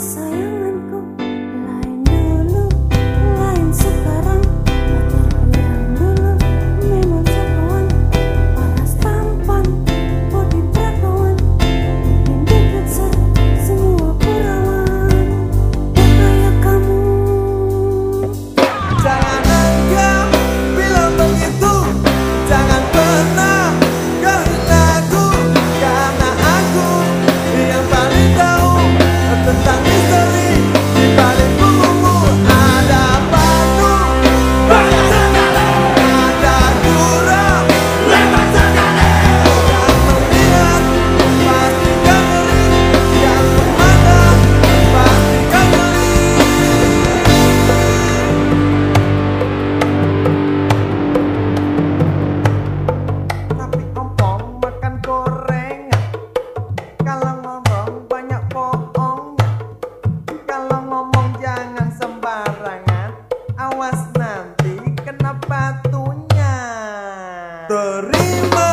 所有。menerima